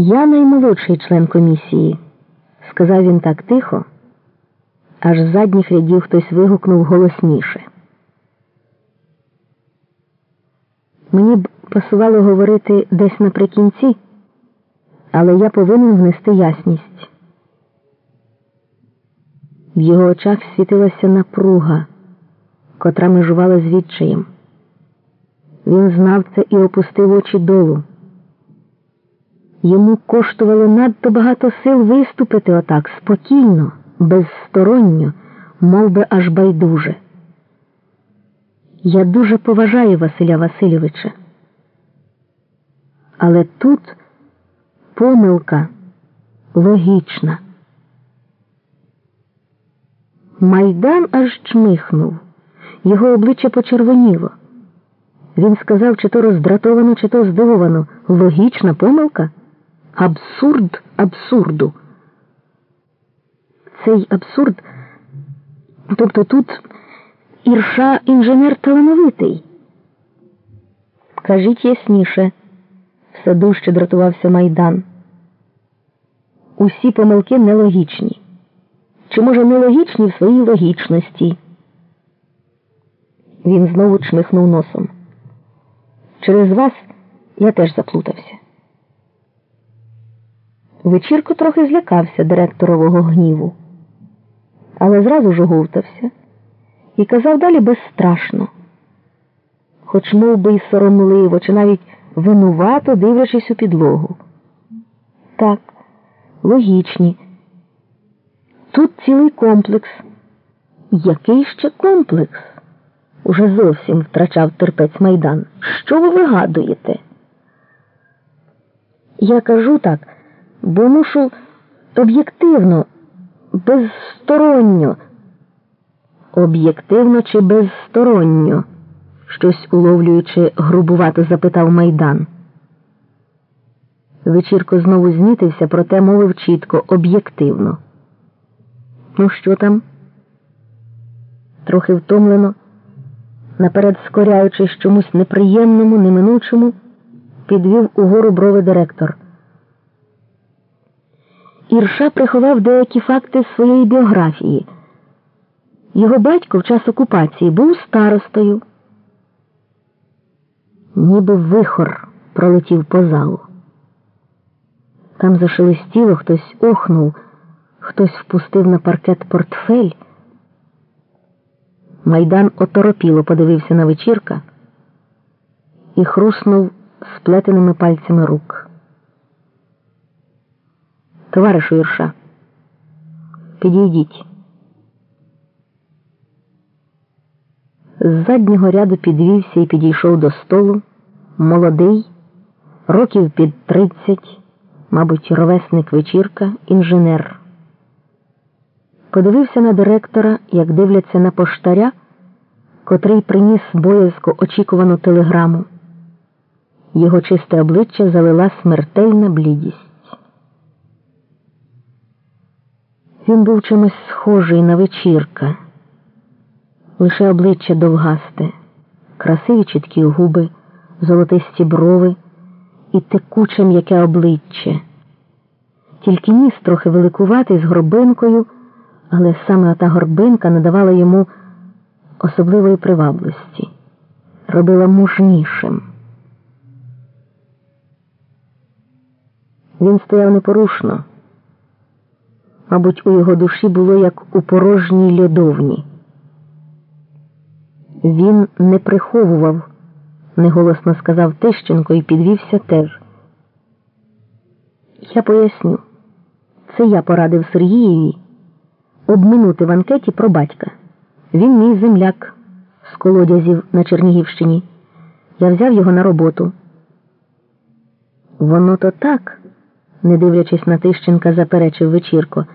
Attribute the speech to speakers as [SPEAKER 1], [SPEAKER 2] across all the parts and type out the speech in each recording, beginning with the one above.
[SPEAKER 1] Я наймолодший член комісії, сказав він так тихо, аж з задніх рядів хтось вигукнув голосніше. Мені б пасувало говорити десь наприкінці, але я повинен внести ясність. В його очах світилася напруга, котра межувала з відчаєм. Він знав це і опустив очі долу. Йому коштувало надто багато сил виступити отак спокійно, безсторонньо, мов би аж байдуже. Я дуже поважаю Василя Васильовича. Але тут помилка логічна. Майдан аж чмихнув, його обличчя почервоніло. Він сказав, чи то роздратовано, чи то здивовано. Логічна помилка? Абсурд абсурду. Цей абсурд, тобто тут ірша інженер талановитий. Кажіть ясніше, все дужче дратувався майдан. Усі помилки нелогічні. Чи, може, нелогічні в своїй логічності? Він знову чмихнув носом. Через вас я теж заплутався. Вечірко трохи злякався директорового гніву, але зразу ж оговтався і казав далі безстрашно, хоч мов би й соромливо, чи навіть винувато дивлячись у підлогу. Так, логічні. Тут цілий комплекс. Який ще комплекс? Уже зовсім втрачав терпець майдан. Що ви вигадуєте? Я кажу так, бо мушу об'єктивно, безсторонньо. Об'єктивно чи безсторонньо? щось уловлюючи, грубувато запитав майдан. Вечірко знову знітився, проте мовив чітко, об'єктивно. Ну, що там? Трохи втомлено, наперед скоряючись чомусь неприємному, неминучому, підвів угору брови директор. Ірша приховав деякі факти своєї біографії. Його батько в час окупації був старостою. Ніби вихор пролетів по залу. Там зашелестіло, хтось охнув, хтось впустив на паркет портфель. Майдан оторопіло подивився на вечірка і хруснув сплетеними пальцями рук. Товаришу Ірша, підійдіть. З заднього ряду підвівся і підійшов до столу молодий, років під тридцять, мабуть, ровесник вечірка, інженер. Подивився на директора, як дивляться на поштаря, котрий приніс боязко очікувану телеграму. Його чисте обличчя залила смертельна блідість. Він був чимось схожий на вечірка, лише обличчя довгасте, красиві чіткі губи, золотисті брови і текуче м'яке обличчя, тільки ніс трохи великуватий з горбинкою, але саме та горбинка надавала йому особливої привабливості, робила мужнішим. Він стояв непорушно. Мабуть, у його душі було як у порожній льодовні. Він не приховував, неголосно сказав Тищенко і підвівся теж. Я поясню, це я порадив Сергієві обминути в анкеті про батька. Він мій земляк з колодязів на Чернігівщині. Я взяв його на роботу. Воно то так, не дивлячись на Тищенка, заперечив вечірко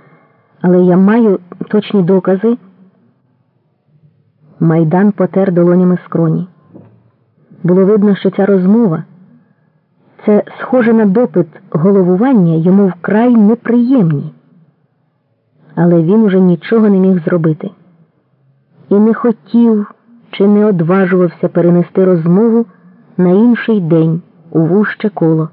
[SPEAKER 1] але я маю точні докази. Майдан потер долонями скроні. Було видно, що ця розмова це схоже на допит головування йому вкрай неприємні. Але він уже нічого не міг зробити і не хотів чи не одважувався перенести розмову на інший день у вуще коло.